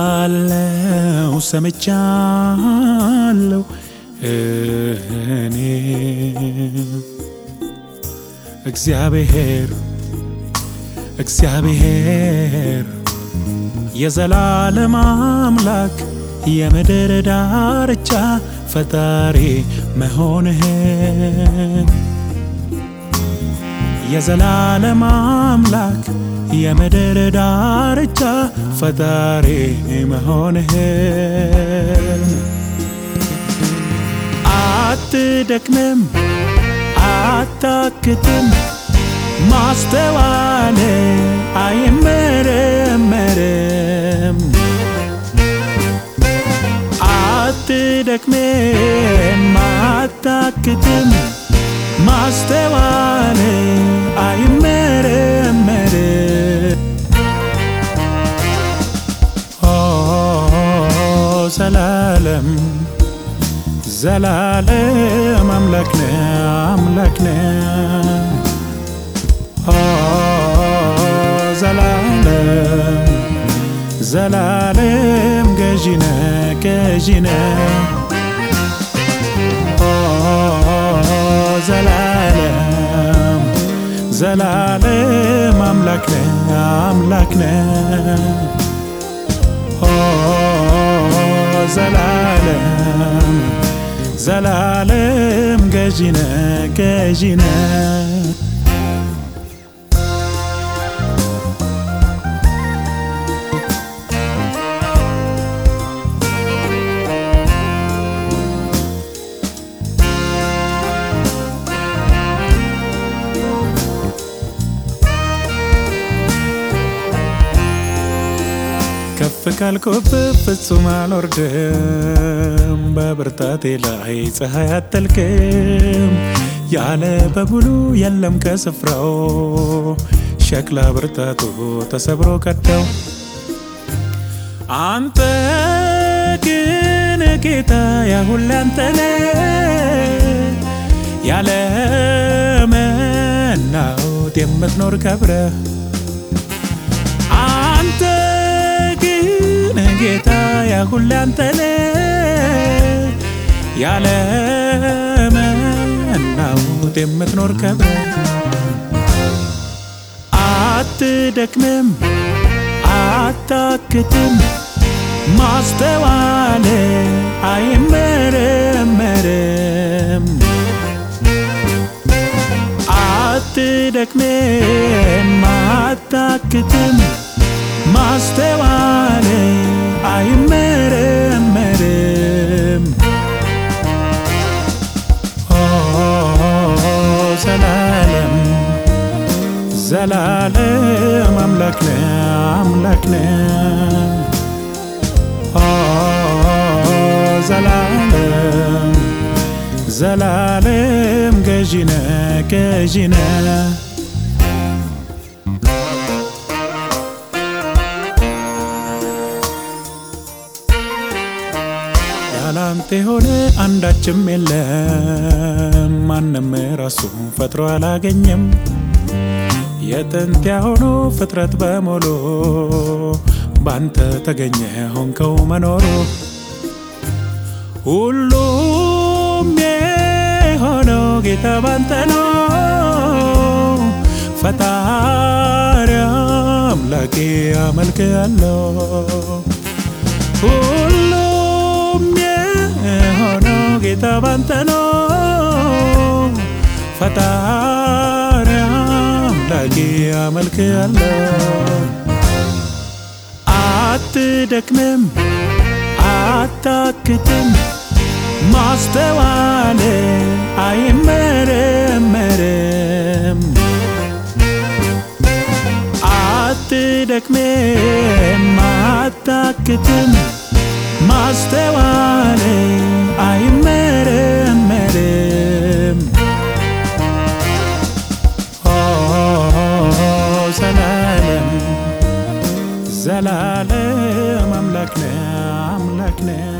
አውቄያለሁ ሰምቻለሁ እኔ። እግዚአብሔር እግዚአብሔር የዘላለም አምላክ የምድር ዳርቻ ፈጣሪ መሆንህን የዘላለም አምላክ የምድር ዳርቻ ፈጣሪ መሆንህን አትደክምም አታክትም ማስተዋል አይመረመርም። አትደክምም አታክትም ማስተዋል አይመረመርም ዘላለም ዘላለም አምላክ ነህ አምላክ ነህ ኦ ዘላለም ዘላለም ገዢ ነህ ገዢ ነህ ኦ ዘላለም ዘላለም አምላክ ነህ ዘላለም ዘላለም ገዢ ነህ ካልኩበት ፍጹም አልወርድም፣ በብርታቴ ላይ ፀሐይ አትጠልቅም። ያለ በሙሉ የለም ከስፍራው። ሸክላ ብርታቱ ተሰብሮ ቀደው አንተ ግን ጌታ ያሁን አንተ ያለ መናወጥ የምትኖር ከብረህ ያሁን አንተ ያለ መናወጥ የምትኖር ከብረህ አትደክምም አታክትም ማስተዋል አይመረመርም ዘላለም አምላክ ነህ አምላክ ነህ። ዘላለም ዘላለም ገዢ ነህ ገዢ ነህ። ያላንተ የሆነ አንዳችም የለም፣ ማንም ራሱን ፈጥሮ አላገኘም። የጥንት ያሆኑ ፍጥረት በሙሉ ባንተ ተገኘ ሆንከው መኖሩ ሁሉም የሆነው ጌታ ባንተ ነው። ፈጣሪ አምላኬ አመልክሃለሁ። ሁሉም የሆነው ጌታ ባንተ ነው። ፈጣሪ አምላኬ አመልክሃለሁ። አትደክምም አታክትም ማስተዋል አይመረመርም አትደክምም አታክትም ማስተዋል ዘላለም አምላክ ነህ አምላክ ነህ